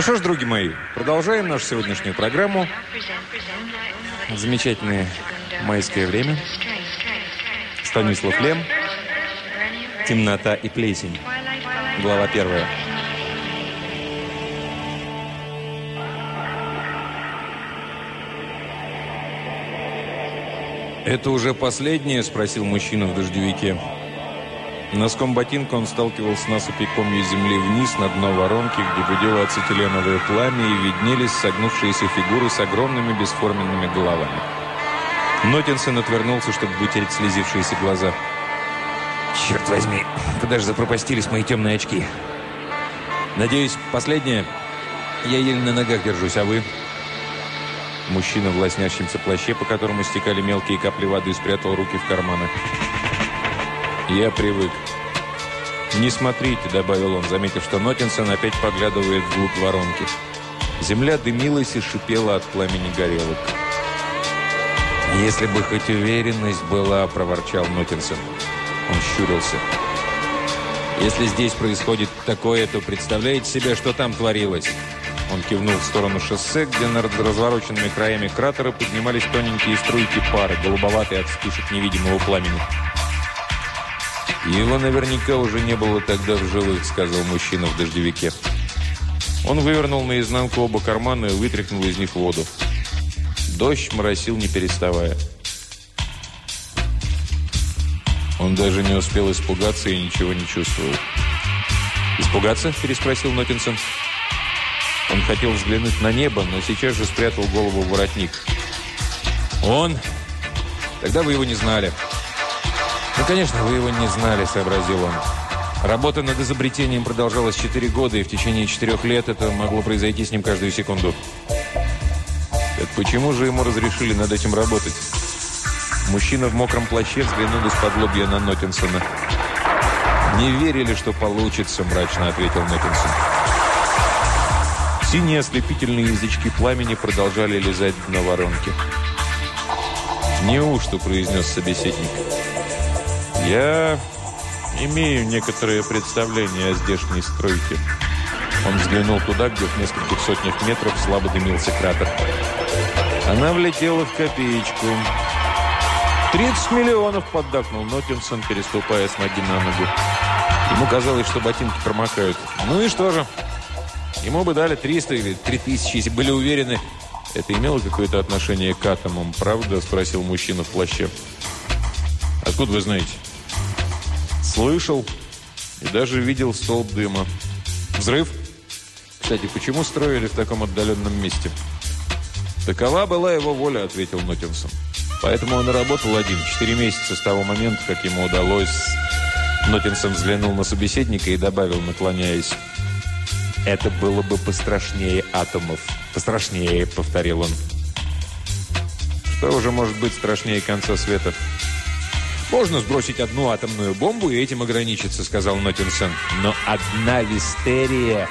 Ну что ж, други мои, продолжаем нашу сегодняшнюю программу. Замечательное майское время. Станислав Лем. Темнота и плесень. Глава первая. «Это уже последнее?» – спросил мужчина в дождевике. Носком ботинка он сталкивался с насыпи комья земли вниз на дно воронки, где гудело ацетиленовое пламя и виднелись согнувшиеся фигуры с огромными бесформенными головами. Нотинсон отвернулся, чтобы вытереть слезившиеся глаза. «Черт возьми, куда же запропастились мои темные очки?» «Надеюсь, последнее. Я еле на ногах держусь, а вы?» Мужчина в лоснящемся плаще, по которому стекали мелкие капли воды, спрятал руки в карманы. «Я привык». «Не смотрите», — добавил он, заметив, что Нотинсон опять поглядывает вглубь воронки. Земля дымилась и шипела от пламени горелок. «Если бы хоть уверенность была», — проворчал Нотинсон. Он щурился. «Если здесь происходит такое, то представляете себе, что там творилось?» Он кивнул в сторону шоссе, где над развороченными краями кратера поднимались тоненькие струйки пары, голубоватые от вспышек невидимого пламени. «Его наверняка уже не было тогда в живых», — сказал мужчина в дождевике. Он вывернул наизнанку оба кармана и вытряхнул из них воду. Дождь моросил, не переставая. Он даже не успел испугаться и ничего не чувствовал. «Испугаться?» – переспросил Нотинсон. Он хотел взглянуть на небо, но сейчас же спрятал голову в воротник. «Он? Тогда вы его не знали». «Ну, конечно, вы его не знали», — сообразил он. Работа над изобретением продолжалась 4 года, и в течение 4 лет это могло произойти с ним каждую секунду. Так почему же ему разрешили над этим работать? Мужчина в мокром плаще взглянул из-под лобья на Нотинсона. «Не верили, что получится», – мрачно ответил Нотинсон. Синие ослепительные язычки пламени продолжали лизать дно воронки. «Неужто?» – произнес собеседник. «Я имею некоторое представление о здешней стройке». Он взглянул туда, где в нескольких сотнях метров слабо дымился кратер. Она влетела в копеечку. «Тридцать миллионов!» – поддакнул Нотинсон, переступая с ноги на ногу. Ему казалось, что ботинки промокают. «Ну и что же?» Ему бы дали 300 или 3000, если были уверены. Это имело какое-то отношение к атомам, правда? Спросил мужчина в плаще. Откуда вы знаете? Слышал и даже видел столб дыма. Взрыв? Кстати, почему строили в таком отдаленном месте? Такова была его воля, ответил Нотинсон. Поэтому он и работал один, четыре месяца с того момента, как ему удалось... Нотинсон взглянул на собеседника и добавил, наклоняясь. «Это было бы пострашнее атомов». «Пострашнее», — повторил он. «Что уже может быть страшнее конца света?» «Можно сбросить одну атомную бомбу и этим ограничиться», — сказал Нотинсон. «Но одна вистерия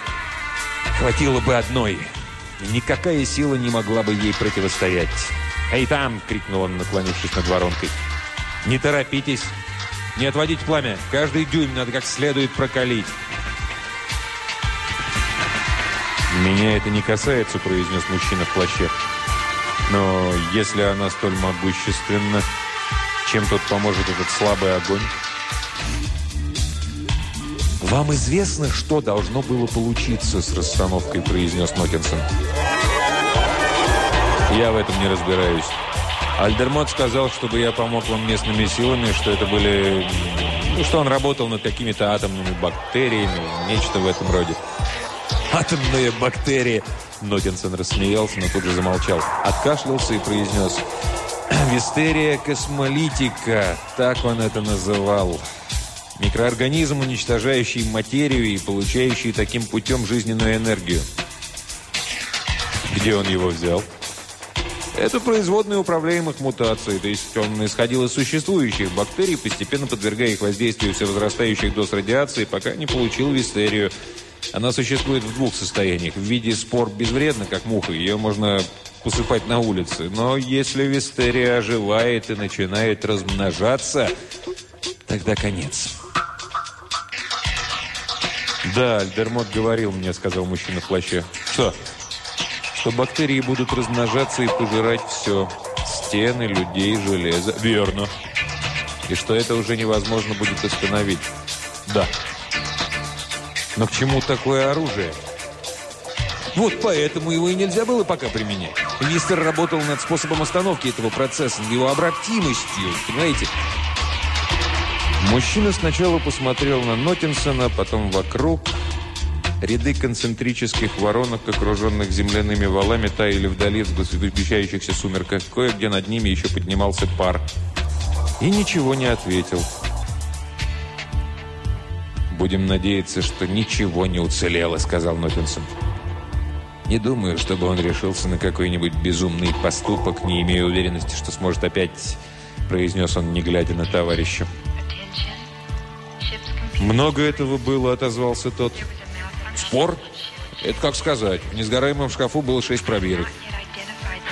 хватило бы одной. Никакая сила не могла бы ей противостоять». «Эй, там!» — крикнул он, наклонившись над воронкой. «Не торопитесь! Не отводить пламя! Каждый дюйм надо как следует прокалить!» «Меня это не касается», — произнес мужчина в плаще. «Но если она столь могущественна, чем тут поможет этот слабый огонь?» «Вам известно, что должно было получиться с расстановкой», — произнес Нокинсон. «Я в этом не разбираюсь. Альдермот сказал, чтобы я помог вам местными силами, что это были... Ну, что он работал над какими-то атомными бактериями, нечто в этом роде». «Атомные бактерии!» Нотинсон рассмеялся, но тут же замолчал. Откашлялся и произнес «Вистерия космолитика», так он это называл. Микроорганизм, уничтожающий материю и получающий таким путем жизненную энергию. Где он его взял? Это производные управляемых мутаций, то есть он исходил из существующих бактерий, постепенно подвергая их воздействию все возрастающих доз радиации, пока не получил вистерию – она существует в двух состояниях. В виде спор безвредна, как муха. Ее можно посыпать на улице. Но если вистерия оживает и начинает размножаться, тогда конец. «Да, Альдермот говорил мне», — сказал мужчина в плаще, Что? Что бактерии будут размножаться и пожирать все. Стены, людей, железо. Верно. И что это уже невозможно будет остановить. Да. Но к чему такое оружие? Вот поэтому его и нельзя было пока применять. Мистер работал над способом остановки этого процесса, над его обратимостью, понимаете? Мужчина сначала посмотрел на Нотинсона, потом вокруг. Ряды концентрических воронок, окруженных земляными валами, таяли вдали в сгущающихся сумерках. Кое-где над ними еще поднимался пар. И ничего не ответил. «Будем надеяться, что ничего не уцелело», — сказал Нотинсон. Не думаю, чтобы он решился на какой-нибудь безумный поступок, не имея уверенности, что сможет опять, произнес он, не глядя на товарища. «Много этого было», — отозвался тот. «Спор? Это как сказать. В несгораемом шкафу было шесть пробирок».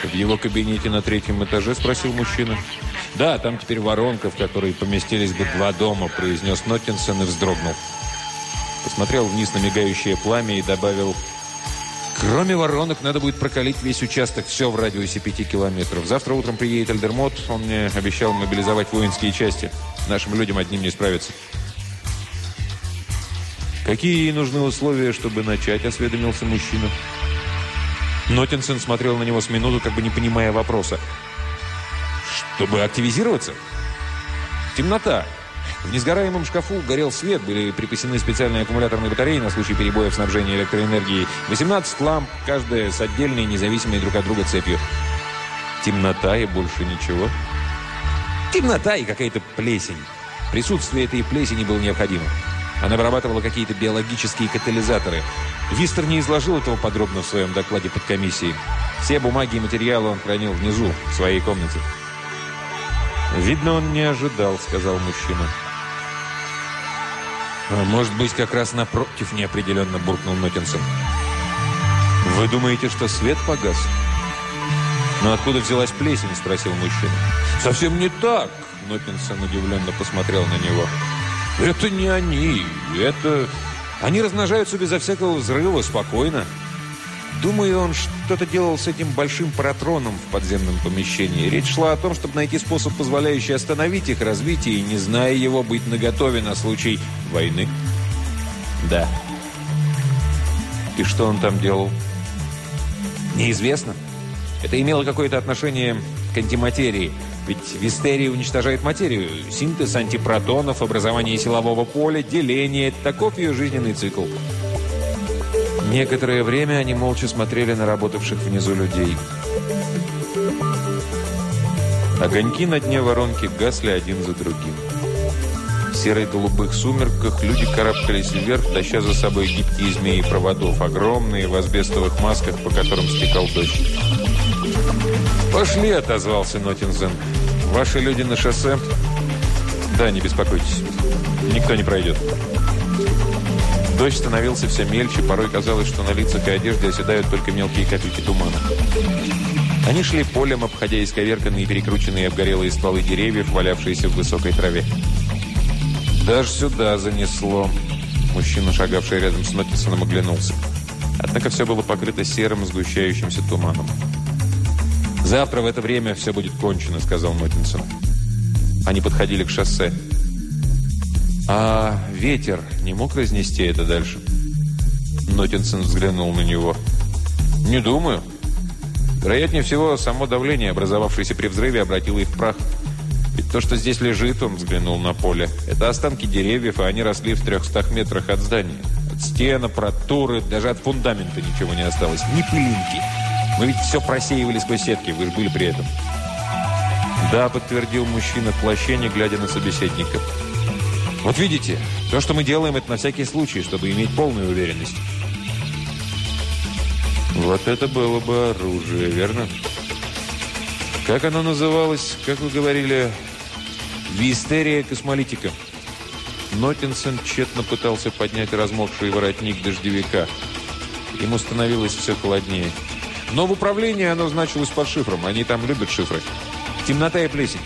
«В его кабинете на третьем этаже?» — спросил мужчина. «Да, там теперь воронка, в которой поместились бы два дома», — произнес Ноттинсон и вздрогнул. Посмотрел вниз на мигающее пламя и добавил Кроме воронок, надо будет прокалить весь участок, все в радиусе пяти километров. Завтра утром приедет Альдермот, он мне обещал мобилизовать воинские части. Нашим людям одним не справиться. «Какие нужны условия, чтобы начать?» – осведомился мужчина. Нотинсон смотрел на него с минуту, как бы не понимая вопроса. «Чтобы активизироваться?» «Темнота. В несгораемом шкафу горел свет, были припасены специальные аккумуляторные батареи на случай перебоев снабжения электроэнергией. 18 ламп, каждая с отдельной, независимой друг от друга цепью. Темнота и больше ничего. Темнота и какая-то плесень. Присутствие этой плесени было необходимо. Она вырабатывала какие-то биологические катализаторы. Вистер не изложил этого подробно в своем докладе под комиссией. Все бумаги и материалы он хранил внизу, в своей комнате. «Видно, он не ожидал», — сказал мужчина. А «Может быть, как раз напротив неопределенно буркнул Нокинсон. «Вы думаете, что свет погас?» «Но откуда взялась плесень?» – спросил мужчина. «Совсем не так!» – Нокинсон удивленно посмотрел на него. «Это не они. Это... Они размножаются безо всякого взрыва, спокойно. Думаю, он что-то делал с этим большим паратроном в подземном помещении. Речь шла о том, чтобы найти способ, позволяющий остановить их развитие, и, не зная его, быть наготове на случай войны. Да. И что он там делал? Неизвестно. Это имело какое-то отношение к антиматерии. Ведь вистерия уничтожает материю. Синтез антипротонов, образование силового поля, деление – таков ее жизненный цикл. Некоторое время они молча смотрели на работавших внизу людей. Огоньки на дне воронки гасли один за другим. В серой-голубых сумерках люди карабкались вверх, таща за собой гибкие змеи проводов, огромные в асбестовых масках, по которым стекал дождь. «Пошли!» – отозвался Нотинзен. «Ваши люди на шоссе?» «Да, не беспокойтесь. Никто не пройдет». Дождь становился все мельче, порой казалось, что на лицах и одежде оседают только мелкие капельки тумана. Они шли полем, обходя исковерканные перекрученные обгорелые стволы деревьев, валявшиеся в высокой траве. Даже сюда занесло. Мужчина, шагавший рядом с Нотисоном, оглянулся. Однако все было покрыто серым, сгущающимся туманом. «Завтра в это время все будет кончено», — сказал Нотинсон. Они подходили к шоссе. «А ветер не мог разнести это дальше?» Нотинсон взглянул на него. «Не думаю. Вероятнее всего, само давление, образовавшееся при взрыве, обратило их в прах. Ведь то, что здесь лежит, он взглянул на поле, это останки деревьев, и они росли в трехстах метрах от здания. От стен, аппаратуры, даже от фундамента ничего не осталось. Ни пылинки. Мы ведь все просеивали сквозь сетки, вы же были при этом». «Да», — подтвердил мужчина в плаще, не глядя на собеседника. Вот видите, то, что мы делаем, это на всякий случай, чтобы иметь полную уверенность. Вот это было бы оружие, верно? Как оно называлось, как вы говорили, вистерия космолитика. Нотинсон тщетно пытался поднять размокший воротник дождевика. Ему становилось все холоднее. Но в управлении оно значилось под шифром. Они там любят шифры. Темнота и плесень.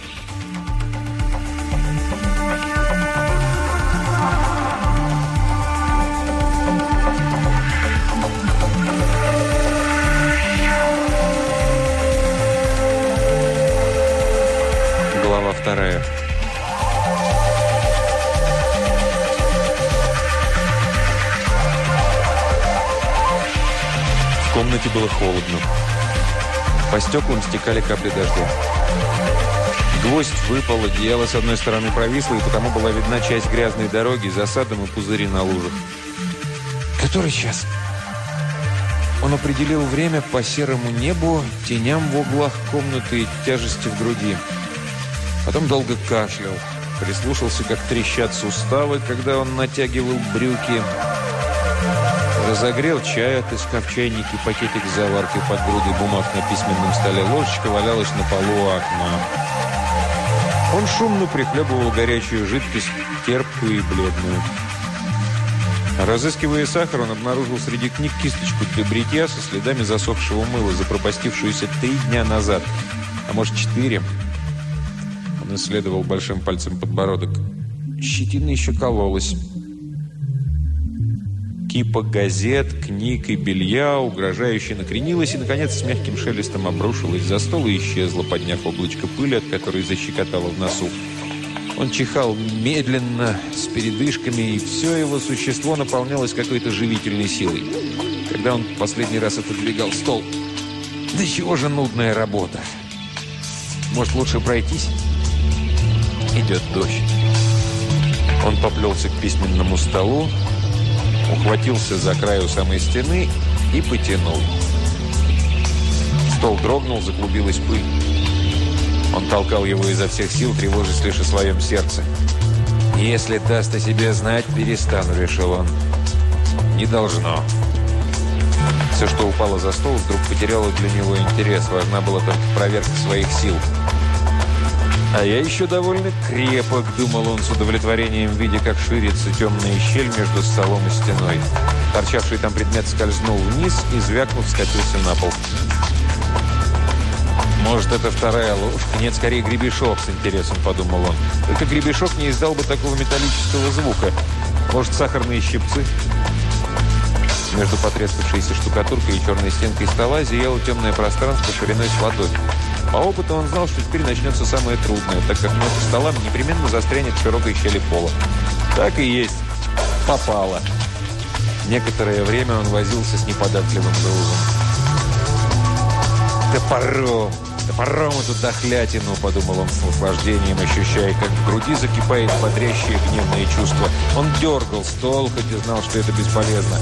Было холодно. По стеклам стекали капли дождя. Гвоздь выпал, одеяло с одной стороны провисло, и потому была видна часть грязной дороги, засадом и пузыри на лужах. «Который час?» Он определил время по серому небу, теням в углах комнаты и тяжести в груди. Потом долго кашлял. Прислушался, как трещат суставы, когда он натягивал брюки. Разогрел чай, отыскав чайник и пакетик с заваркой под грудой бумаг на письменном столе. Ложечка валялась на полу окна. Он шумно прихлебывал горячую жидкость, терпкую и бледную. Разыскивая сахар, он обнаружил среди книг кисточку для бритья со следами засохшего мыла, запропастившуюся три дня назад, а может четыре. Он исследовал большим пальцем подбородок. Щетина еще кололась. Кипа газет, книг и белья угрожающе накренилась и, наконец, с мягким шелестом обрушилась за стол и исчезла, подняв облачко пыли, от которой защекотало в носу. Он чихал медленно, с передышками, и все его существо наполнялось какой-то живительной силой. Когда он последний раз отодвигал стол, да чего же нудная работа? Может, лучше пройтись? Идет дождь. Он поплелся к письменному столу, ухватился за край у самой стены и потянул. Стол дрогнул, заклубилась пыль. Он толкал его изо всех сил, тревожась лишь о своем сердце. «Если даст о себе знать, перестану», — решил он. «Не должно». Все, что упало за стол, вдруг потеряло для него интерес. Важна была только проверка своих сил. «А я еще довольно крепок», — думал он с удовлетворением, видя, как ширится темная щель между столом и стеной. Торчавший там предмет скользнул вниз и, звякнув, скатился на пол. «Может, это вторая ложка? Нет, скорее гребешок», — с интересом подумал он. «Только гребешок не издал бы такого металлического звука. Может, сахарные щипцы?» Между потрескавшейся штукатуркой и черной стенкой стола зияло темное пространство шириной с ладонь. По опыту он знал, что теперь начнется самое трудное, так как нос стола непременно застрянет в широкой щели пола. Так и есть. Попало. Некоторое время он возился с неподатливым грузом. «Топором! Топором эту дохлятину!» – подумал он с наслаждением, ощущая, как в груди закипает бодрящее гневное чувство. Он дергал стол, хоть и знал, что это бесполезно.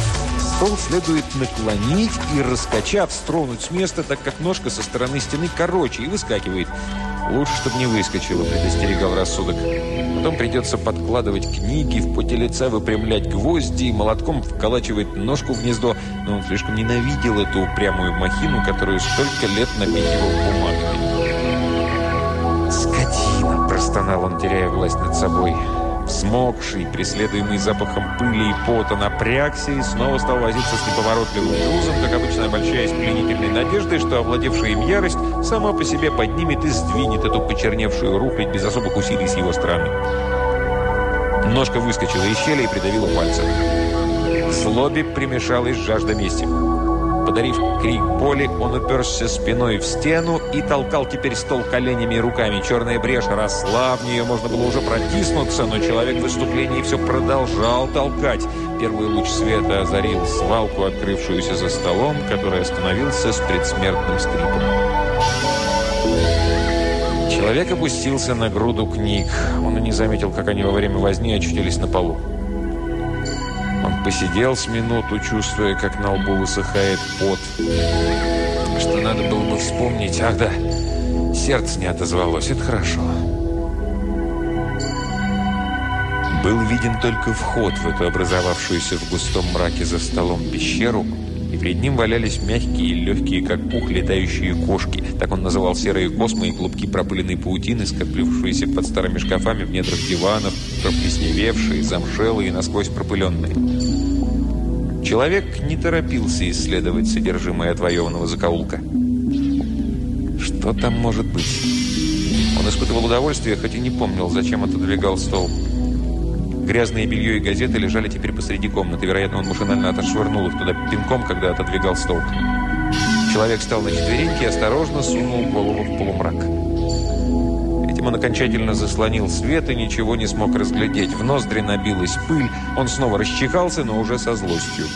Стол следует наклонить и, раскачав, стронуть с места, так как ножка со стороны стены короче и выскакивает. Лучше, чтобы не выскочила, предостерегал рассудок. Потом придется подкладывать книги, в поте лица выпрямлять гвозди и молотком вколачивать ножку в гнездо. Но он слишком ненавидел эту упрямую махину, которую столько лет напитывал бумагами. «Скотина!» – простонал он, теряя власть над собой. Смокший, преследуемый запахом пыли и пота, напрягся и снова стал возиться с неповоротливым грузом, как обычно обольщаясь пленительной надеждой, что овладевшая им ярость сама по себе поднимет и сдвинет эту почерневшую рухлядь без особых усилий с его стороны. Ножка выскочила из щели и придавила пальцы. Злобе примешалась жажда мести. Подарив крик боли, он уперся спиной в стену и толкал теперь стол коленями и руками. Черная брешь росла, в нее можно было уже протиснуться, но человек в выступлении все продолжал толкать. Первый луч света озарил свалку, открывшуюся за столом, который остановился с предсмертным скрипом. Человек опустился на груду книг. Он и не заметил, как они во время возни очутились на полу. Посидел с минуту, чувствуя, как на лбу высыхает пот. Что надо было бы вспомнить. Ах да, сердце не отозвалось. Это хорошо. Был виден только вход в эту образовавшуюся в густом мраке за столом пещеру, и перед ним валялись мягкие и легкие, как пух, летающие кошки. Так он называл серые космы и клубки пропыленной паутины, скоплившиеся под старыми шкафами в недрах диванов, проплесневевшие, замшелые и насквозь пропыленные. Человек не торопился исследовать содержимое отвоеванного закоулка. Что там может быть? Он испытывал удовольствие, хоть и не помнил, зачем отодвигал стол. Грязные белье и газеты лежали теперь посреди комнаты. Вероятно, он машинально отошвырнул их туда пинком, когда отодвигал стол. Человек встал на четвереньки и осторожно сунул голову в полумрак. Он окончательно заслонил свет и ничего не смог разглядеть. В ноздри набилась пыль. Он снова расчихался, но уже со злостью.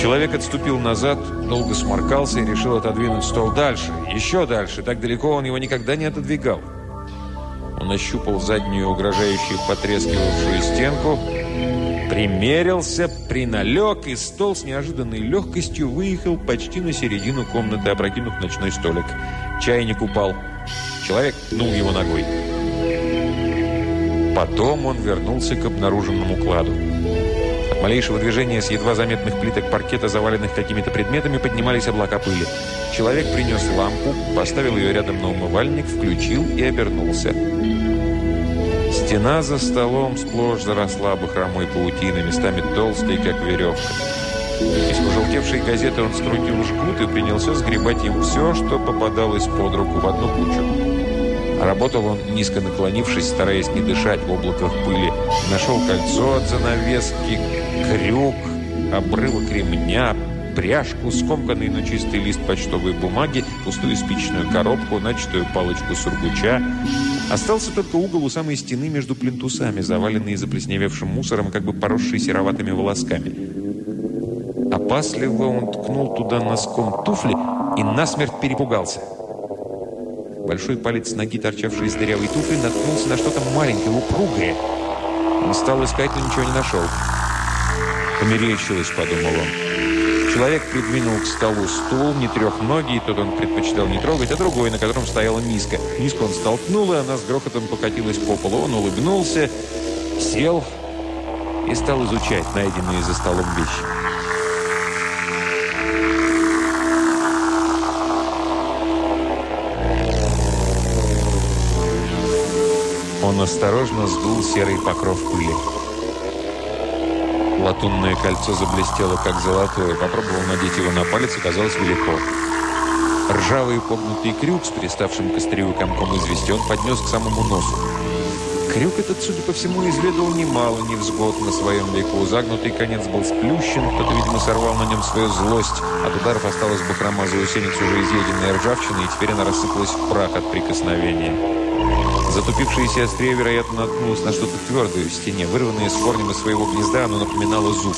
Человек отступил назад, долго сморкался и решил отодвинуть стол дальше, еще дальше. Так далеко он его никогда не отодвигал. Он ощупал заднюю угрожающую потрескивавшую стенку, примерился, приналег, и стол с неожиданной легкостью выехал почти на середину комнаты, опрокинув ночной столик. Чайник упал. Человек пнул его ногой. Потом он вернулся к обнаруженному кладу. От малейшего движения с едва заметных плиток паркета, заваленных какими-то предметами, поднимались облака пыли. Человек принес лампу, поставил ее рядом на умывальник, включил и обернулся. Стена за столом сплошь заросла бахромой паутины, местами толстой, как веревка. Из пожелтевшей газеты он скрутил жгут и принялся сгребать им все, что попадалось под руку в одну кучу. Работал он, низко наклонившись, стараясь не дышать в облаках пыли. Нашел кольцо от занавески, крюк, обрывок ремня, пряжку, скомканный, но чистый лист почтовой бумаги, пустую спичную коробку, начатую палочку сургуча, Остался только угол у самой стены между плинтусами, заваленный заплесневевшим мусором, как бы поросший сероватыми волосками. Опасливо он ткнул туда носком туфли и насмерть перепугался. Большой палец ноги, торчавший из дырявой туфли, наткнулся на что-то маленькое, упругое. Он стал искать, но ничего не нашел. «Померещилось», — подумал он. Человек придвинул к столу стул, не трехногий, тот он предпочитал не трогать, а другой, на котором стояла миска. Миску он столкнул, и она с грохотом покатилась по полу. Он улыбнулся, сел и стал изучать найденные за столом вещи. Он осторожно сдул серый покров пыли. Латунное кольцо заблестело, как золотое. Попробовал надеть его на палец, оказалось велико. Ржавый погнутый крюк с приставшим к комком извести он поднес к самому носу. Крюк этот, судя по всему, изведал немало невзгод на своем веку. Загнутый конец был сплющен, кто-то, видимо, сорвал на нем свою злость. От ударов осталась бахрома заусениц уже изъеденная ржавчина, и теперь она рассыпалась в прах от прикосновения. Затупившееся острие, вероятно, наткнулось на что-то твердое в стене. Вырванное с корнем из своего гнезда, оно напоминало зуб.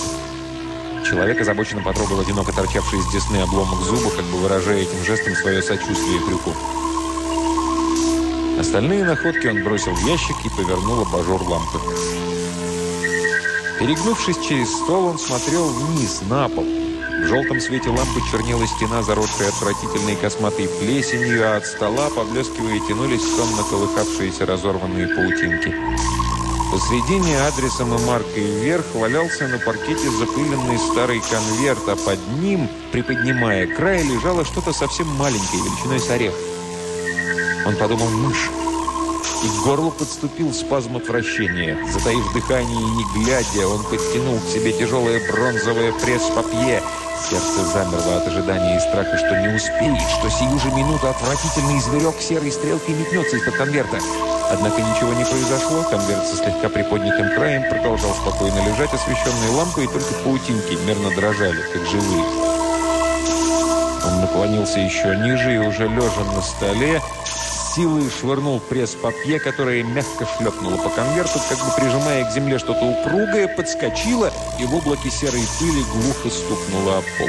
Человек озабоченно потрогал одиноко торчавший из десны обломок зуба, как бы выражая этим жестом свое сочувствие крюку. Остальные находки он бросил в ящик и повернул абажур лампы. Перегнувшись через стол, он смотрел вниз, на пол. В желтом свете лампы чернела стена, заросшая отвратительной косматой плесенью, а от стола, поблескивая, тянулись сонно колыхавшиеся разорванные паутинки. Посредине адресом и маркой вверх валялся на паркете запыленный старый конверт, а под ним, приподнимая край, лежало что-то совсем маленькое, величиной с орех. Он подумал «мышь». И к горлу подступил спазм отвращения. Затаив дыхание и не глядя, он подтянул к себе тяжелое бронзовое пресс-папье. Сердце замерло от ожидания и страха, что не успеет, что сию же минуту отвратительный зверек серой стрелкой метнется из-под конверта. Однако ничего не произошло, конверт со слегка приподнятым краем продолжал спокойно лежать, освещенной лампой, и только паутинки мерно дрожали, как живые. Он наклонился еще ниже и уже лежа на столе, силой швырнул пресс-папье, которое мягко шлепнуло по конверту, как бы прижимая к земле что-то упругое, подскочило и в облаке серой пыли глухо стукнуло об пол.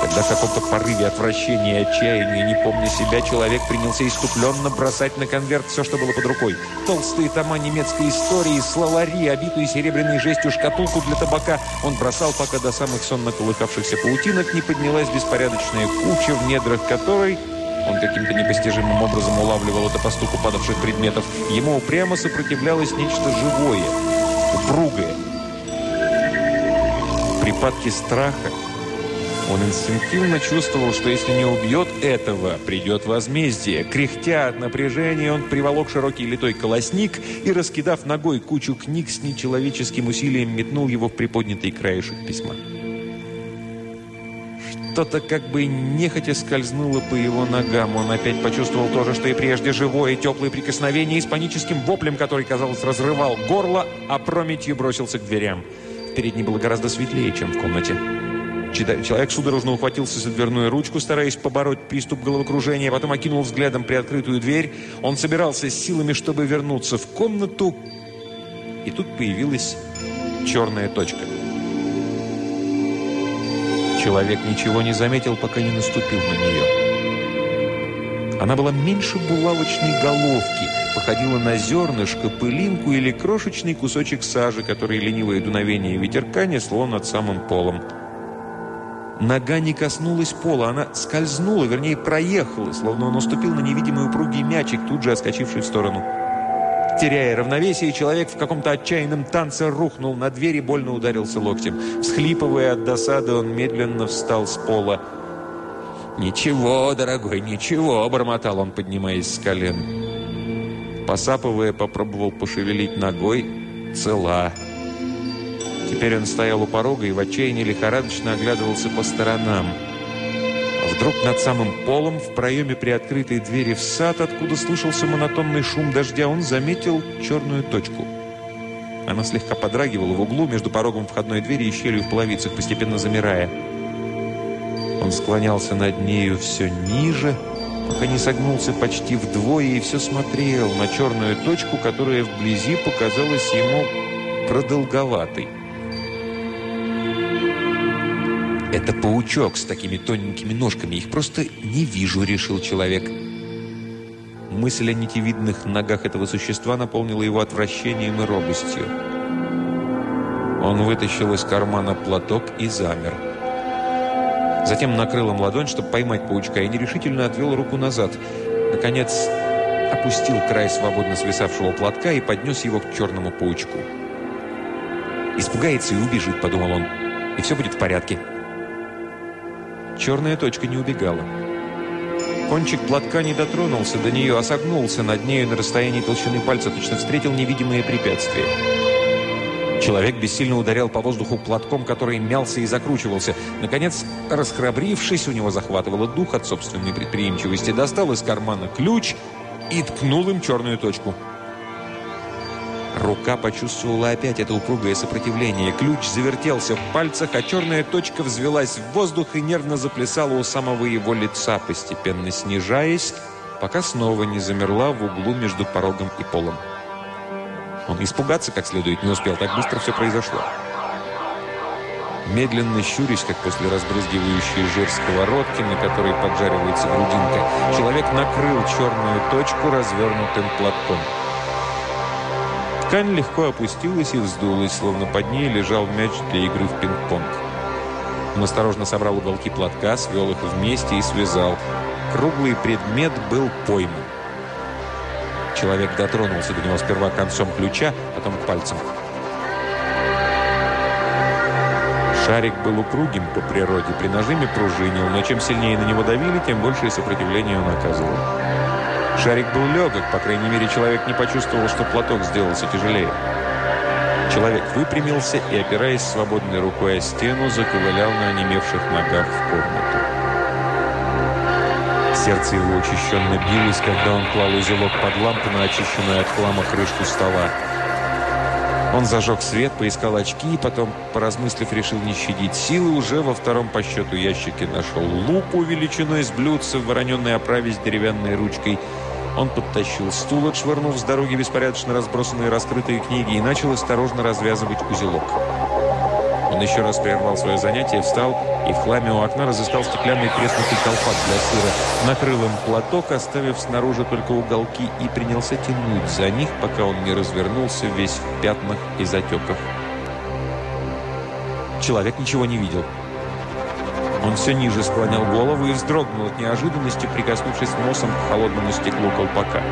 Когда в каком-то порыве отвращения и отчаяния, не помня себя, человек принялся иступленно бросать на конверт все, что было под рукой. Толстые тома немецкой истории, словари, обитую серебряной жестью шкатулку для табака. Он бросал, пока до самых сонно колыхавшихся паутинок не поднялась беспорядочная куча, в недрах которой он каким-то непостижимым образом улавливал это по стуку падавших предметов. Ему упрямо сопротивлялось нечто живое, упругое. Припадки страха. Он инстинктивно чувствовал, что если не убьет этого, придет возмездие. Кряхтя от напряжения, он приволок широкий литой колосник и, раскидав ногой кучу книг с нечеловеческим усилием, метнул его в приподнятый краешек письма. Что-то как бы нехотя скользнуло по его ногам. Он опять почувствовал то же, что и прежде, живое, теплое прикосновение и с паническим воплем, который, казалось, разрывал горло, а прометью бросился к дверям. Перед было гораздо светлее, чем в комнате. Человек судорожно ухватился за дверную ручку, стараясь побороть приступ головокружения, потом окинул взглядом приоткрытую дверь. Он собирался с силами, чтобы вернуться в комнату, и тут появилась черная точка – Человек ничего не заметил, пока не наступил на нее. Она была меньше булавочной головки, походила на зернышко, пылинку или крошечный кусочек сажи, который ленивое дуновение ветерка несло над самым полом. Нога не коснулась пола, она скользнула, вернее, проехала, словно он наступил на невидимый упругий мячик, тут же отскочивший в сторону. Теряя равновесие, человек в каком-то отчаянном танце рухнул на дверь и больно ударился локтем. Всхлипывая от досады, он медленно встал с пола. «Ничего, дорогой, ничего!» – бормотал он, поднимаясь с колен. Посапывая, попробовал пошевелить ногой. «Цела!» Теперь он стоял у порога и в отчаянии лихорадочно оглядывался по сторонам. Вдруг над самым полом, в проеме приоткрытой двери в сад, откуда слышался монотонный шум дождя, он заметил черную точку. Она слегка подрагивала в углу между порогом входной двери и щелью в половицах, постепенно замирая. Он склонялся над нею все ниже, пока не согнулся почти вдвое и все смотрел на черную точку, которая вблизи показалась ему продолговатой. «Это паучок с такими тоненькими ножками. Их просто не вижу», — решил человек. Мысль о нитевидных ногах этого существа наполнила его отвращением и робостью. Он вытащил из кармана платок и замер. Затем накрыл им ладонь, чтобы поймать паучка, и нерешительно отвел руку назад. Наконец, опустил край свободно свисавшего платка и поднес его к черному паучку. «Испугается и убежит», — подумал он, — «и все будет в порядке». Черная точка не убегала. Кончик платка не дотронулся до нее, а согнулся над нею на расстоянии толщины пальца, точно встретил невидимые препятствия. Человек бессильно ударял по воздуху платком, который мялся и закручивался. Наконец, расхрабрившись, у него захватывало дух от собственной предприимчивости, достал из кармана ключ и ткнул им черную точку. Рука почувствовала опять это упругое сопротивление. Ключ завертелся в пальцах, а черная точка взвелась в воздух и нервно заплясала у самого его лица, постепенно снижаясь, пока снова не замерла в углу между порогом и полом. Он испугаться как следует не успел, так быстро все произошло. Медленно щурясь, как после разбрызгивающей жир сковородки, на которой поджаривается грудинка, человек накрыл черную точку развернутым платком. Ткань легко опустилась и вздулась, словно под ней лежал мяч для игры в пинг-понг. Он осторожно собрал уголки платка, свел их вместе и связал. Круглый предмет был пойман. Человек дотронулся до него сперва концом ключа, потом пальцем. Шарик был упругим по природе, при нажиме пружинил, но чем сильнее на него давили, тем большее сопротивление он оказывал. Шарик был легок, по крайней мере, человек не почувствовал, что платок сделался тяжелее. Человек выпрямился и, опираясь свободной рукой о стену, заковылял на онемевших ногах в комнату. Сердце его учащенно билось, когда он клал узелок под лампу на очищенную от хлама крышку стола. Он зажег свет, поискал очки и потом, поразмыслив, решил не щадить силы. Уже во втором по счету ящике нашел лупу величиной с блюдца в вороненной оправе с деревянной ручкой – он подтащил стул, отшвырнув с дороги беспорядочно разбросанные раскрытые книги и начал осторожно развязывать узелок. Он еще раз прервал свое занятие, встал и в хламе у окна разыскал стеклянный треснутый колпак для сыра, накрыл им платок, оставив снаружи только уголки, и принялся тянуть за них, пока он не развернулся весь в пятнах и затеках. Человек ничего не видел. Он все ниже склонял голову и вздрогнул от неожиданности, прикоснувшись носом к холодному стеклу колпака.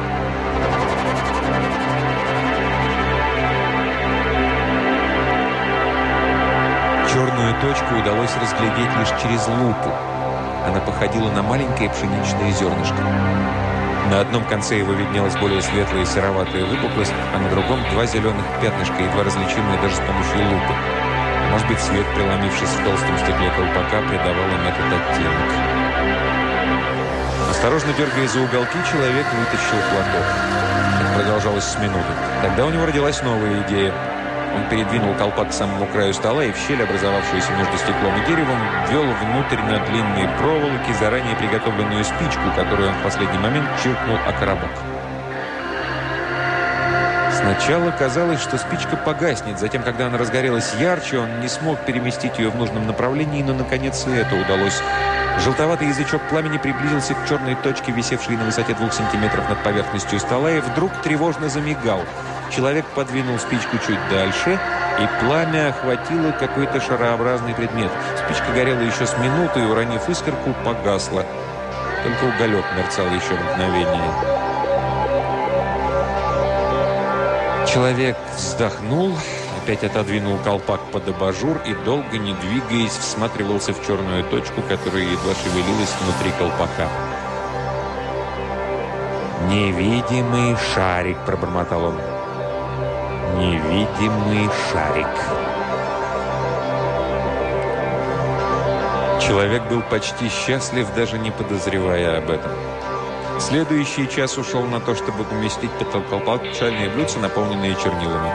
Черную точку удалось разглядеть лишь через лупу. Она походила на маленькое пшеничное зернышко. На одном конце его виднелась более светлая сероватая выпуклость, а на другом два зеленых пятнышка, едва различимые даже с помощью лупы. Может быть, свет, преломившись в толстом стекле колпака, придавал им этот оттенок. Осторожно дергая за уголки, человек вытащил платок. Это продолжалось с минуты. Тогда у него родилась новая идея. Он передвинул колпак к самому краю стола и в щель, образовавшуюся между стеклом и деревом, ввел внутрь на длинные проволоки заранее приготовленную спичку, которую он в последний момент чиркнул о коробок. Сначала казалось, что спичка погаснет, затем, когда она разгорелась ярче, он не смог переместить ее в нужном направлении, но, наконец, и это удалось. Желтоватый язычок пламени приблизился к черной точке, висевшей на высоте двух сантиметров над поверхностью стола, и вдруг тревожно замигал. Человек подвинул спичку чуть дальше, и пламя охватило какой-то шарообразный предмет. Спичка горела еще с минуты, и, уронив искорку, погасла. Только уголек мерцал еще мгновение. Человек вздохнул, опять отодвинул колпак под абажур и, долго не двигаясь, всматривался в черную точку, которая едва шевелилась внутри колпака. «Невидимый шарик», — пробормотал он. «Невидимый шарик». Человек был почти счастлив, даже не подозревая об этом. Следующий час ушел на то, чтобы поместить под колпак чайные блюдца, наполненные чернилами.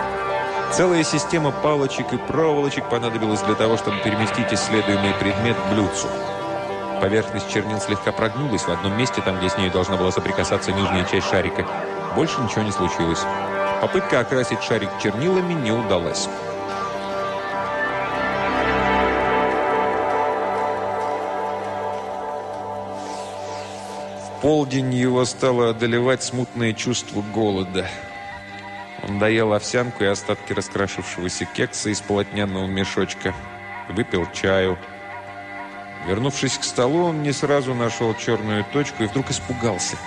Целая система палочек и проволочек понадобилась для того, чтобы переместить исследуемый предмет к блюдцу. Поверхность чернил слегка прогнулась в одном месте, там, где с ней должна была соприкасаться нижняя часть шарика. Больше ничего не случилось. Попытка окрасить шарик чернилами не удалась. Полдень его стало одолевать смутное чувство голода. Он доел овсянку и остатки раскрашившегося кекса из полотняного мешочка. Выпил чаю. Вернувшись к столу, он не сразу нашел черную точку и вдруг испугался.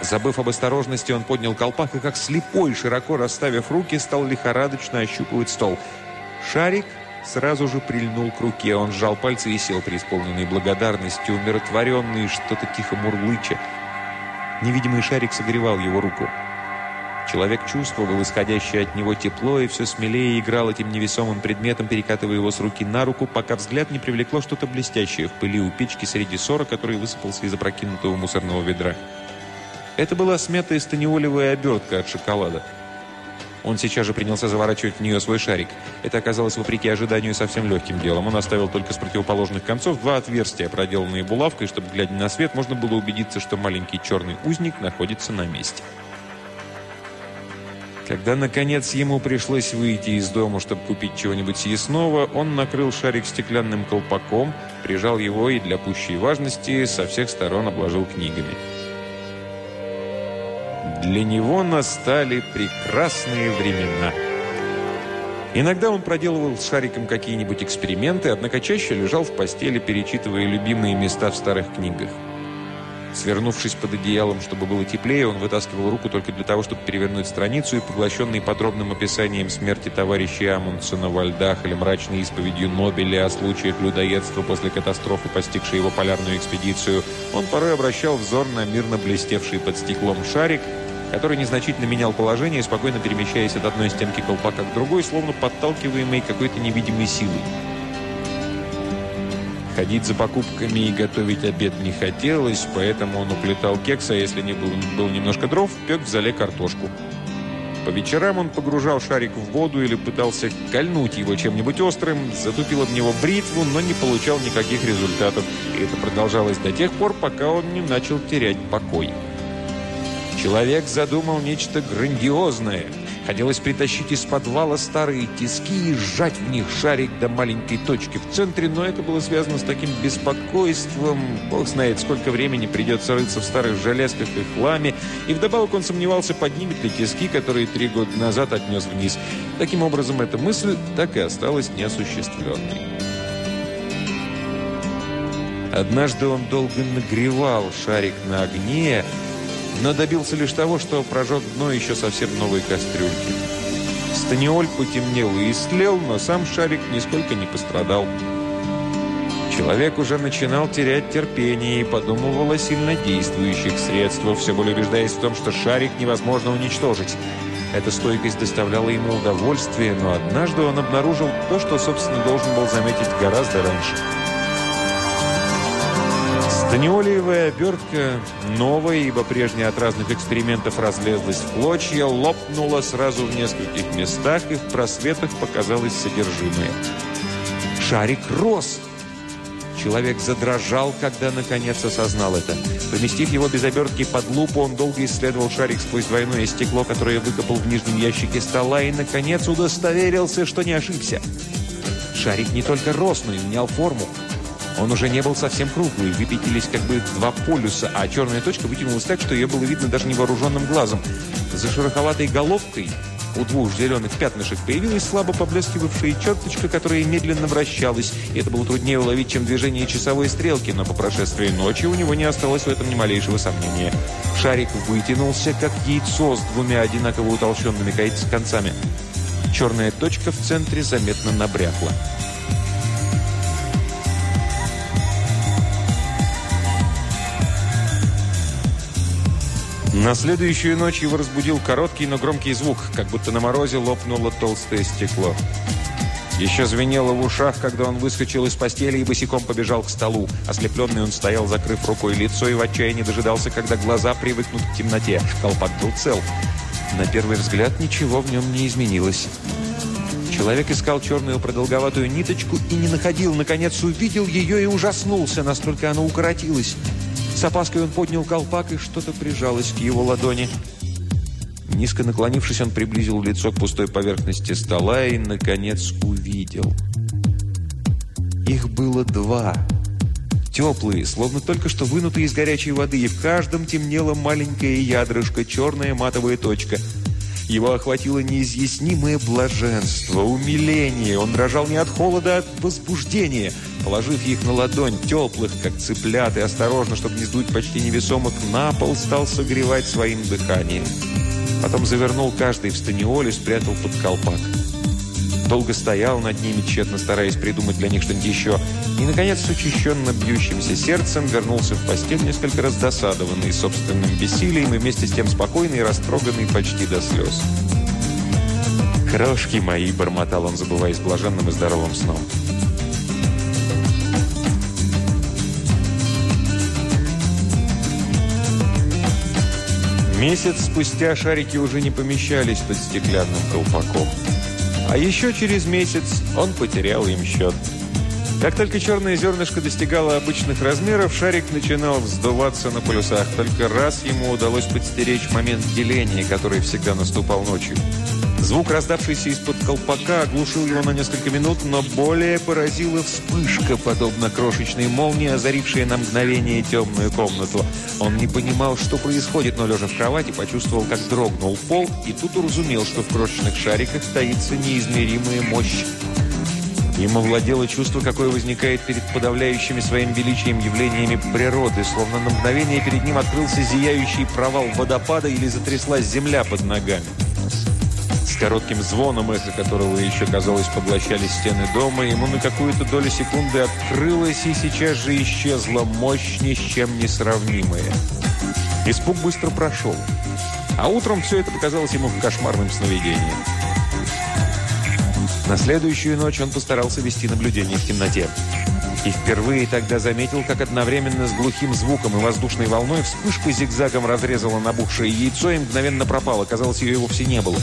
Забыв об осторожности, он поднял колпак и, как слепой, широко расставив руки, стал лихорадочно ощупывать стол. Шарик сразу же прильнул к руке. Он сжал пальцы и сел, преисполненный благодарностью, умиротворенный, что-то тихо мурлыча. Невидимый шарик согревал его руку. Человек чувствовал исходящее от него тепло и все смелее играл этим невесомым предметом, перекатывая его с руки на руку, пока взгляд не привлекло что-то блестящее в пыли у печки среди сора, который высыпался из опрокинутого мусорного ведра. Это была смятая станиолевая обертка от шоколада. Он сейчас же принялся заворачивать в нее свой шарик. Это оказалось, вопреки ожиданию, совсем легким делом. Он оставил только с противоположных концов два отверстия, проделанные булавкой, чтобы, глядя на свет, можно было убедиться, что маленький черный узник находится на месте. Когда, наконец, ему пришлось выйти из дома, чтобы купить чего-нибудь съестного, он накрыл шарик стеклянным колпаком, прижал его и, для пущей важности, со всех сторон обложил книгами. Для него настали прекрасные времена. Иногда он проделывал с шариком какие-нибудь эксперименты, однако чаще лежал в постели, перечитывая любимые места в старых книгах. Свернувшись под одеялом, чтобы было теплее, он вытаскивал руку только для того, чтобы перевернуть страницу, и, поглощенный подробным описанием смерти товарища Амундсена во льдах или мрачной исповедью Нобеля о случаях людоедства после катастрофы, постигшей его полярную экспедицию, он порой обращал взор на мирно блестевший под стеклом шарик – который незначительно менял положение, спокойно перемещаясь от одной стенки колпака к другой, словно подталкиваемый какой-то невидимой силой. Ходить за покупками и готовить обед не хотелось, поэтому он уплетал кекс, а если не был, был немножко дров, пек в зале картошку. По вечерам он погружал шарик в воду или пытался кольнуть его чем-нибудь острым, затупил в него бритву, но не получал никаких результатов. И это продолжалось до тех пор, пока он не начал терять покой. Человек задумал нечто грандиозное. Хотелось притащить из подвала старые тиски и сжать в них шарик до маленькой точки в центре, но это было связано с таким беспокойством. Бог знает, сколько времени придется рыться в старых железках и хламе. И вдобавок он сомневался, поднимет ли тиски, которые три года назад отнес вниз. Таким образом, эта мысль так и осталась неосуществленной. Однажды он долго нагревал шарик на огне, но добился лишь того, что прожег дно еще совсем новой кастрюльки. Станиоль потемнел и истлел, но сам шарик нисколько не пострадал. Человек уже начинал терять терпение и подумывал о сильнодействующих средствах, все более убеждаясь в том, что шарик невозможно уничтожить. Эта стойкость доставляла ему удовольствие, но однажды он обнаружил то, что, собственно, должен был заметить гораздо раньше – Станиолиевая обертка, новая, ибо прежняя от разных экспериментов разлезлась в клочья, лопнула сразу в нескольких местах, и в просветах показалось содержимое. Шарик рос. Человек задрожал, когда наконец осознал это. Поместив его без обертки под лупу, он долго исследовал шарик сквозь двойное стекло, которое выкопал в нижнем ящике стола, и, наконец, удостоверился, что не ошибся. Шарик не только рос, но и менял форму. Он уже не был совсем круглый, выпятились как бы два полюса, а черная точка вытянулась так, что ее было видно даже невооруженным глазом. За шероховатой головкой у двух зеленых пятнышек появилась слабо поблескивавшая черточка, которая медленно вращалась, и это было труднее уловить, чем движение часовой стрелки, но по прошествии ночи у него не осталось в этом ни малейшего сомнения. Шарик вытянулся, как яйцо с двумя одинаково утолщенными концами. Черная точка в центре заметно набрякла. На следующую ночь его разбудил короткий, но громкий звук, как будто на морозе лопнуло толстое стекло. Еще звенело в ушах, когда он выскочил из постели и босиком побежал к столу. Ослепленный он стоял, закрыв рукой лицо, и в отчаянии дожидался, когда глаза привыкнут к темноте. Колпак был цел. На первый взгляд ничего в нем не изменилось. Человек искал черную продолговатую ниточку и не находил. Наконец увидел ее и ужаснулся, настолько она укоротилась. С опаской он поднял колпак, и что-то прижалось к его ладони. Низко наклонившись, он приблизил лицо к пустой поверхности стола и, наконец, увидел. Их было два. Теплые, словно только что вынутые из горячей воды, и в каждом темнело маленькое ядрышко, черная матовая точка – его охватило неизъяснимое блаженство, умиление. Он дрожал не от холода, а от возбуждения. Положив их на ладонь, теплых, как цыплят, и осторожно, чтобы не сдуть почти невесомых, на пол стал согревать своим дыханием. Потом завернул каждый в станиоль и спрятал под колпак. Долго стоял над ними, тщетно стараясь придумать для них что-нибудь еще. И, наконец, с учащенно бьющимся сердцем вернулся в постель, несколько раздосадованный собственным бессилием и вместе с тем спокойный и растроганный почти до слез. «Крошки мои!» – бормотал он, забываясь блаженным и здоровым сном. Месяц спустя шарики уже не помещались под стеклянным колпаком. А еще через месяц он потерял им счет. Как только черное зернышко достигало обычных размеров, шарик начинал вздуваться на полюсах. Только раз ему удалось подстеречь момент деления, который всегда наступал ночью. Звук, раздавшийся из-под колпака, оглушил его на несколько минут, но более поразила вспышка, подобно крошечной молнии, озарившей на мгновение темную комнату. Он не понимал, что происходит, но, лежа в кровати, почувствовал, как дрогнул пол, и тут уразумел, что в крошечных шариках таится неизмеримая мощь. Ему владело чувство, какое возникает перед подавляющими своим величием явлениями природы, словно на мгновение перед ним открылся зияющий провал водопада или затряслась земля под ногами коротким звоном, эхо которого еще, казалось, поглощали стены дома, ему на какую-то долю секунды открылось и сейчас же исчезла мощь ни с чем не сравнимая. Испуг быстро прошел. А утром все это показалось ему кошмарным сновидением. На следующую ночь он постарался вести наблюдение в темноте. И впервые тогда заметил, как одновременно с глухим звуком и воздушной волной вспышка зигзагом разрезала набухшее яйцо и мгновенно пропала. Казалось, ее вовсе не было.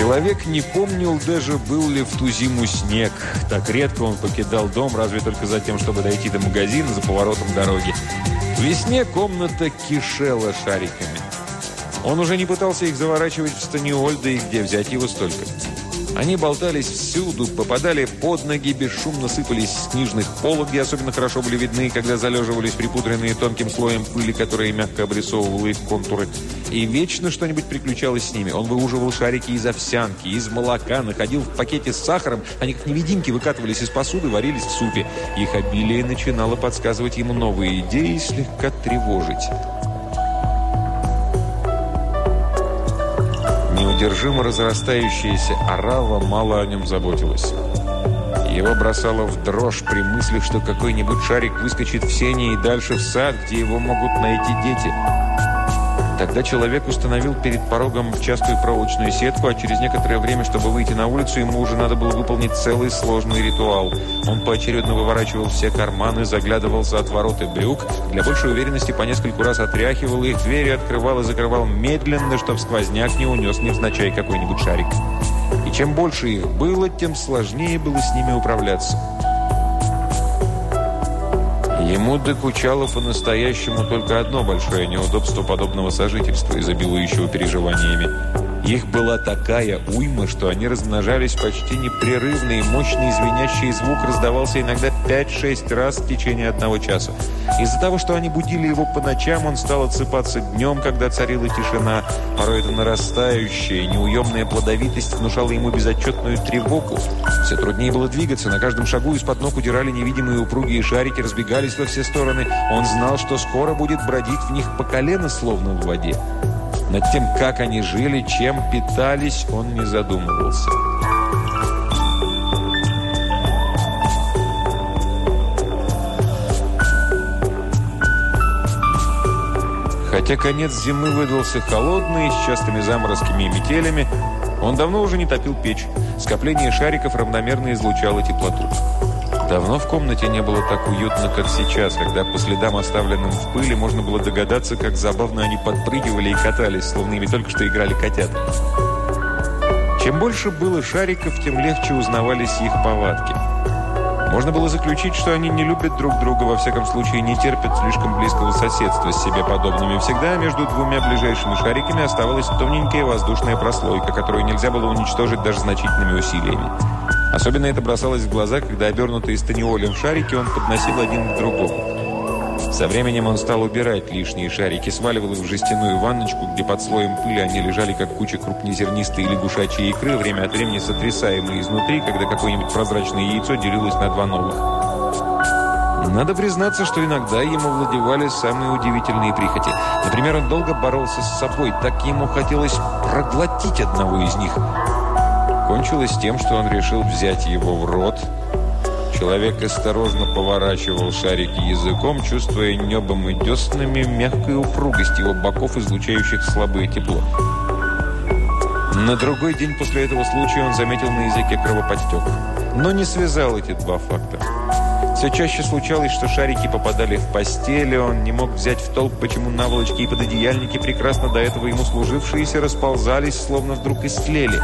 Человек не помнил даже, был ли в ту зиму снег. Так редко он покидал дом, разве только за тем, чтобы дойти до магазина за поворотом дороги. В весне комната кишела шариками. Он уже не пытался их заворачивать в станиоль, и где взять его столько. Они болтались всюду, попадали под ноги, бесшумно сыпались с книжных полок, где особенно хорошо были видны, когда залеживались припудренные тонким слоем пыли, которая мягко обрисовывала их контуры. И вечно что-нибудь приключалось с ними. Он выуживал шарики из овсянки, из молока, находил в пакете с сахаром. Они как невидимки выкатывались из посуды, варились в супе. Их обилие начинало подсказывать ему новые идеи и слегка тревожить. Неудержимо разрастающаяся орава мало о нем заботилась. Его бросало в дрожь при мысли, что какой-нибудь шарик выскочит в сене и дальше в сад, где его могут найти дети. Тогда человек установил перед порогом частую проволочную сетку, а через некоторое время, чтобы выйти на улицу, ему уже надо было выполнить целый сложный ритуал. Он поочередно выворачивал все карманы, заглядывал за отвороты брюк, для большей уверенности по нескольку раз отряхивал их, двери открывал и закрывал медленно, чтобы сквозняк не унес невзначай какой-нибудь шарик. И чем больше их было, тем сложнее было с ними управляться. Ему докучало по-настоящему только одно большое неудобство подобного сожительства, изобилующего переживаниями. Их была такая уйма, что они размножались почти непрерывно, и мощный звенящий звук раздавался иногда 5-6 раз в течение одного часа. Из-за того, что они будили его по ночам, он стал отсыпаться днем, когда царила тишина. Порой эта нарастающая, неуемная плодовитость внушала ему безотчетную тревогу. Все труднее было двигаться, на каждом шагу из-под ног удирали невидимые упругие шарики, разбегались во все стороны. Он знал, что скоро будет бродить в них по колено, словно в воде. Над тем, как они жили, чем питались, он не задумывался. Хотя конец зимы выдался холодный, с частыми заморозками и метелями, он давно уже не топил печь. Скопление шариков равномерно излучало теплоту. Давно в комнате не было так уютно, как сейчас, когда по следам, оставленным в пыли, можно было догадаться, как забавно они подпрыгивали и катались, словно ими только что играли котята. Чем больше было шариков, тем легче узнавались их повадки. Можно было заключить, что они не любят друг друга, во всяком случае не терпят слишком близкого соседства с себе подобными. Всегда между двумя ближайшими шариками оставалась тоненькая воздушная прослойка, которую нельзя было уничтожить даже значительными усилиями. Особенно это бросалось в глаза, когда обернутые станиолем шарики он подносил один к другому. Со временем он стал убирать лишние шарики, сваливал их в жестяную ванночку, где под слоем пыли они лежали, как куча крупнозернистой лягушачьей икры, время от времени сотрясаемые изнутри, когда какое-нибудь прозрачное яйцо делилось на два новых. Надо признаться, что иногда ему владевали самые удивительные прихоти. Например, он долго боролся с собой, так ему хотелось проглотить одного из них – Кончилось тем, что он решил взять его в рот. Человек осторожно поворачивал шарики языком, чувствуя небом и деснами мягкую упругость его боков, излучающих слабое тепло. На другой день после этого случая он заметил на языке кровоподтек. Но не связал эти два факта. Все чаще случалось, что шарики попадали в постели, он не мог взять в толк, почему наволочки и пододеяльники, прекрасно до этого ему служившиеся, расползались, словно вдруг истлели.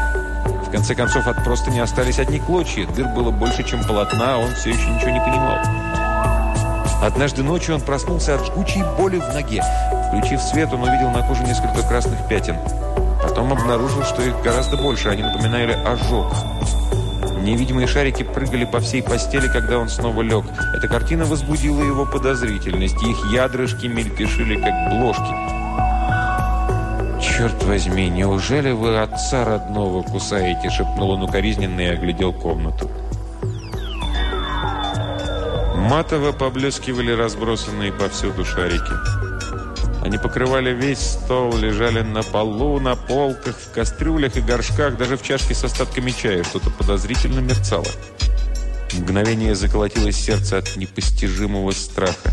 В конце концов, от просто не остались одни клочья. Дыр было больше, чем полотна, а он все еще ничего не понимал. Однажды ночью он проснулся от жгучей боли в ноге. Включив свет, он увидел на коже несколько красных пятен. Потом обнаружил, что их гораздо больше, они напоминали ожог. Невидимые шарики прыгали по всей постели, когда он снова лег. Эта картина возбудила его подозрительность, их ядрышки мельтешили, как бложки. «Черт возьми, неужели вы отца родного кусаете?» шепнул он укоризненно и оглядел комнату. Матово поблескивали разбросанные повсюду шарики. Они покрывали весь стол, лежали на полу, на полках, в кастрюлях и горшках, даже в чашке с остатками чая. Что-то подозрительно мерцало. мгновение заколотилось сердце от непостижимого страха.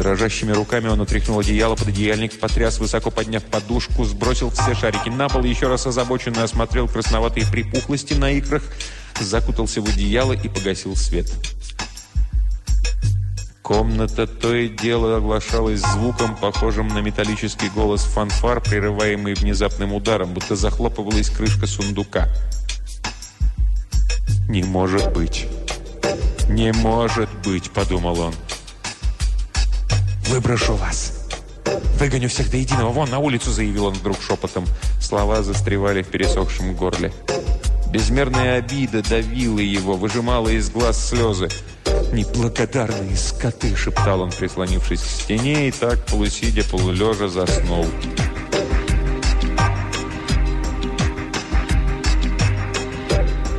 Дрожащими руками он утряхнул одеяло, под одеяльник потряс, высоко подняв подушку, сбросил все шарики на пол, еще раз озабоченно осмотрел красноватые припухлости на икрах, закутался в одеяло и погасил свет. Комната то и дело оглашалась звуком, похожим на металлический голос фанфар, прерываемый внезапным ударом, будто захлопывалась крышка сундука. «Не может быть! Не может быть!» – подумал он. «Выброшу вас! Выгоню всех до единого! Вон, на улицу!» заявил он вдруг шепотом. Слова застревали в пересохшем горле. Безмерная обида давила его, выжимала из глаз слезы. «Неблагодарные скоты!» – шептал он, прислонившись к стене, и так, полусидя, полулежа, заснул.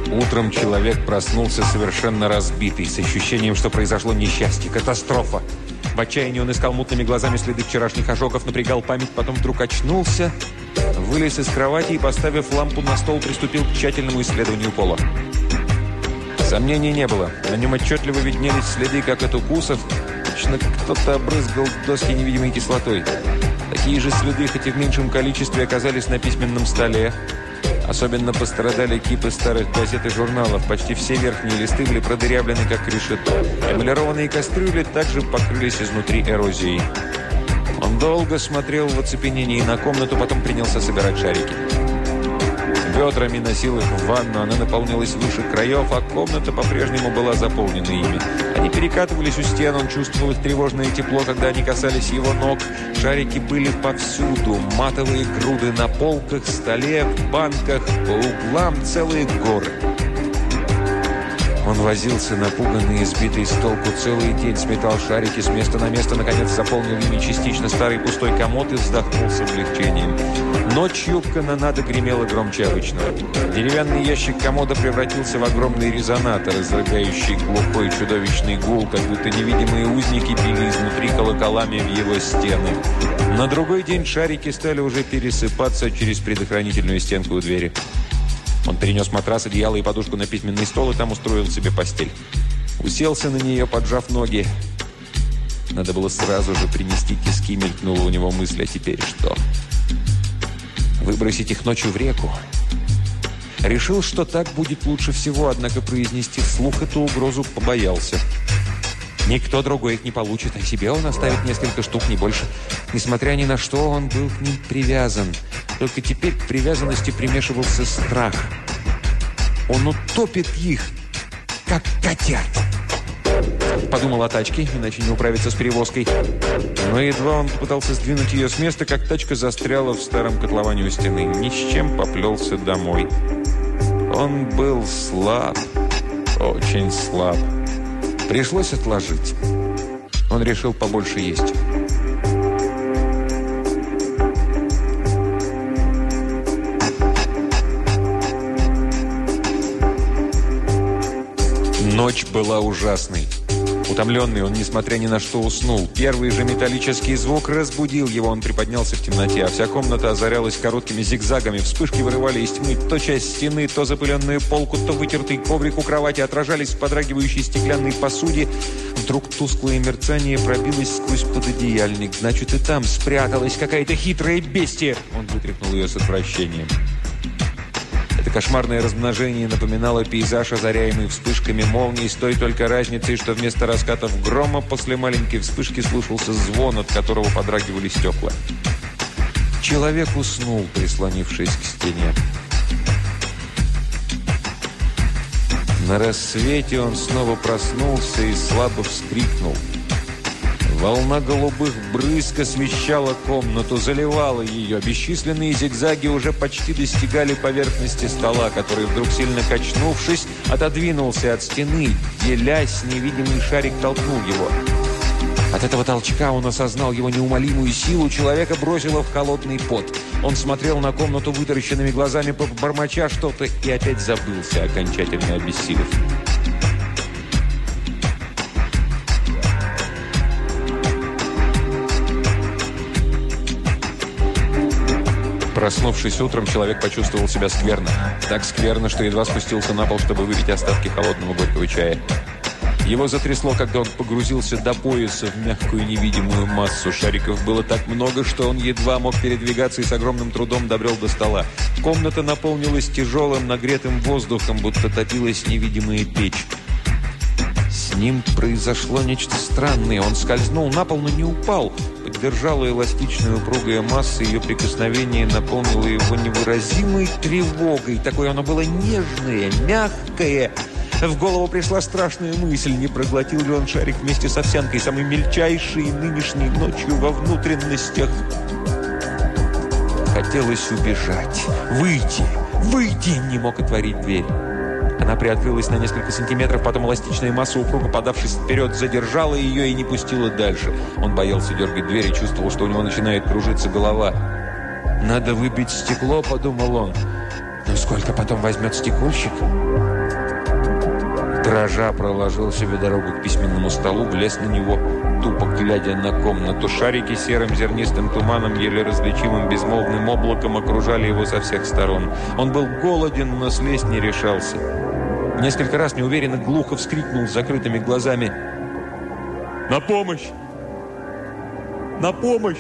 Утром человек проснулся совершенно разбитый, с ощущением, что произошло несчастье, катастрофа. В отчаянии он искал мутными глазами следы вчерашних ожогов, напрягал память, потом вдруг очнулся, вылез из кровати и, поставив лампу на стол, приступил к тщательному исследованию пола. Сомнений не было. На нем отчетливо виднелись следы, как от укусов. Точно кто-то обрызгал доски невидимой кислотой. Такие же следы, хоть и в меньшем количестве, оказались на письменном столе. Особенно пострадали кипы старых газет и журналов. Почти все верхние листы были продырявлены, как решето. Эмалированные кастрюли также покрылись изнутри эрозией. Он долго смотрел в оцепенении на комнату, потом принялся собирать шарики. Ведрами носил их в ванну, она наполнилась выше краев, а комната по-прежнему была заполнена ими. Они перекатывались у стен, он чувствовал их тревожное тепло, когда они касались его ног. Шарики были повсюду, матовые груды на полках, столе, банках, по углам целые горы. Он возился, напуганный и сбитый с толку целый день, сметал шарики с места на место, наконец заполнил ими частично старый пустой комод и вздохнул с облегчением. Ночью канонада гремела громче обычного. Деревянный ящик комода превратился в огромный резонатор, изрыгающий глухой чудовищный гул, как будто невидимые узники били изнутри колоколами в его стены. На другой день шарики стали уже пересыпаться через предохранительную стенку у двери. Он перенес матрас, одеяло и подушку на письменный стол и там устроил себе постель. Уселся на нее, поджав ноги. Надо было сразу же принести тиски, мелькнула у него мысль, а теперь что? Выбросить их ночью в реку? Решил, что так будет лучше всего, однако произнести вслух эту угрозу побоялся. Никто другой их не получит, а себе он оставит несколько штук, не больше. Несмотря ни на что, он был к ним привязан. Только теперь к привязанности примешивался страх. Он утопит их, как котят. Подумал о тачке, иначе не управиться с перевозкой. Но едва он попытался сдвинуть ее с места, как тачка застряла в старом котловане у стены. Ни с чем поплелся домой. Он был слаб, очень слаб. Пришлось отложить. Он решил побольше есть. Ночь была ужасной. Утомленный, он, несмотря ни на что, уснул. Первый же металлический звук разбудил его. Он приподнялся в темноте, а вся комната озарялась короткими зигзагами. Вспышки вырывали из тьмы то часть стены, то запыленную полку, то вытертый коврик у кровати отражались в подрагивающей стеклянной посуде. Вдруг тусклое мерцание пробилось сквозь пододеяльник. Значит, и там спряталась какая-то хитрая бестия. Он вытряхнул ее с отвращением. Это кошмарное размножение напоминало пейзаж, озаряемый вспышками молний, с той только разницей, что вместо раскатов грома после маленькой вспышки слушался звон, от которого подрагивали стекла. Человек уснул, прислонившись к стене. На рассвете он снова проснулся и слабо вскрикнул – Волна голубых брызг освещала комнату, заливала ее. Бесчисленные зигзаги уже почти достигали поверхности стола, который вдруг, сильно качнувшись, отодвинулся от стены. Делясь, невидимый шарик толкнул его. От этого толчка он осознал его неумолимую силу, человека бросило в холодный пот. Он смотрел на комнату вытаращенными глазами, бормоча что-то, и опять забылся, окончательно обессилев. Проснувшись утром, человек почувствовал себя скверно. Так скверно, что едва спустился на пол, чтобы выпить остатки холодного горького чая. Его затрясло, когда он погрузился до пояса в мягкую невидимую массу. Шариков было так много, что он едва мог передвигаться и с огромным трудом добрел до стола. Комната наполнилась тяжелым, нагретым воздухом, будто топилась невидимая печь. С ним произошло нечто странное. Он скользнул на пол, но не упал держала эластичную упругая масса, ее прикосновение наполнило его невыразимой тревогой. Такое оно было нежное, мягкое. В голову пришла страшная мысль, не проглотил ли он шарик вместе с овсянкой, самой мельчайшей нынешней ночью во внутренностях. Хотелось убежать, выйти, выйти, не мог отворить дверь. Она приоткрылась на несколько сантиметров, потом эластичная масса упруга, подавшись вперед, задержала ее и не пустила дальше. Он боялся дергать дверь и чувствовал, что у него начинает кружиться голова. «Надо выбить стекло», — подумал он. «Но сколько потом возьмет стекольщик?» Дрожа проложил себе дорогу к письменному столу, влез на него, тупо глядя на комнату. Шарики серым зернистым туманом, еле различимым безмолвным облаком окружали его со всех сторон. Он был голоден, но слезть не решался. Несколько раз неуверенно глухо вскрикнул с закрытыми глазами. «На помощь! На помощь!»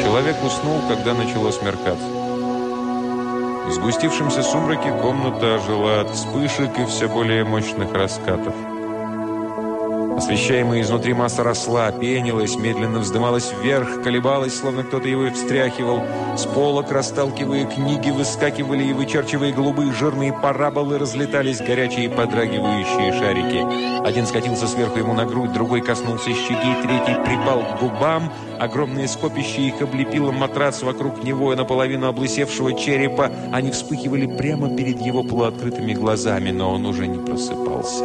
Человек уснул, когда начало смеркаться. В сгустившемся сумраке комната ожила от вспышек и все более мощных раскатов. Освещаемая изнутри масса росла, пенилась, медленно вздымалась вверх, колебалась, словно кто-то его встряхивал. С полок, расталкивая книги, выскакивали и, вычерчивая голубые жирные параболы, разлетались горячие подрагивающие шарики. Один скатился сверху ему на грудь, другой коснулся щеки, третий припал к губам. Огромное скопище их облепило матрац вокруг него и наполовину облысевшего черепа. Они вспыхивали прямо перед его полуоткрытыми глазами, но он уже не просыпался.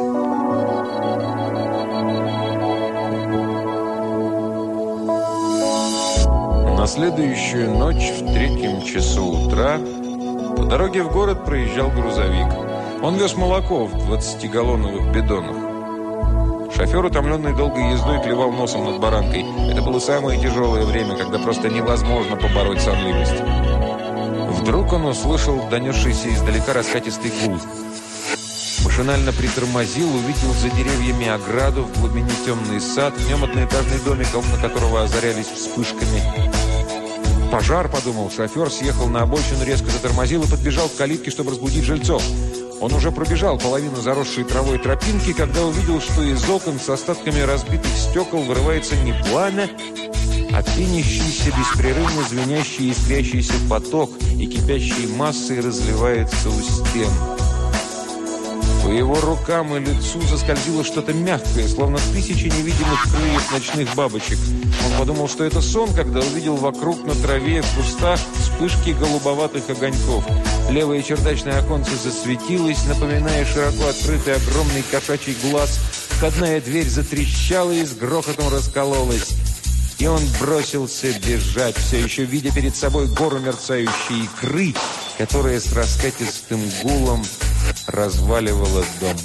Следующую ночь в третьем часу утра по дороге в город проезжал грузовик. Он вез молоко в 20-галлоновых бидонах. Шофер, утомленный долгой ездой, клевал носом над баранкой. Это было самое тяжелое время, когда просто невозможно побороть сонливость. Вдруг он услышал донесшийся издалека раскатистый гул. Машинально притормозил, увидел за деревьями ограду, в глубине темный сад, в нем одноэтажный домик, окна которого озарялись вспышками. «Пожар», — подумал шофер, съехал на обочину, резко затормозил и подбежал к калитке, чтобы разбудить жильцов. Он уже пробежал половину заросшей травой тропинки, когда увидел, что из окон с остатками разбитых стекол вырывается не пламя, а пенящийся, беспрерывно звенящий и искрящийся поток и кипящей массой разливается у стен. По его рукам и лицу заскользило что-то мягкое, словно тысячи невидимых крыльев ночных бабочек. Он подумал, что это сон, когда увидел вокруг на траве, в кустах вспышки голубоватых огоньков. Левое чердачное оконце засветилось, напоминая широко открытый огромный кошачий глаз. Входная дверь затрещала и с грохотом раскололась. И он бросился бежать, все еще видя перед собой гору мерцающей икры, которая с раскатистым гулом разваливала дом.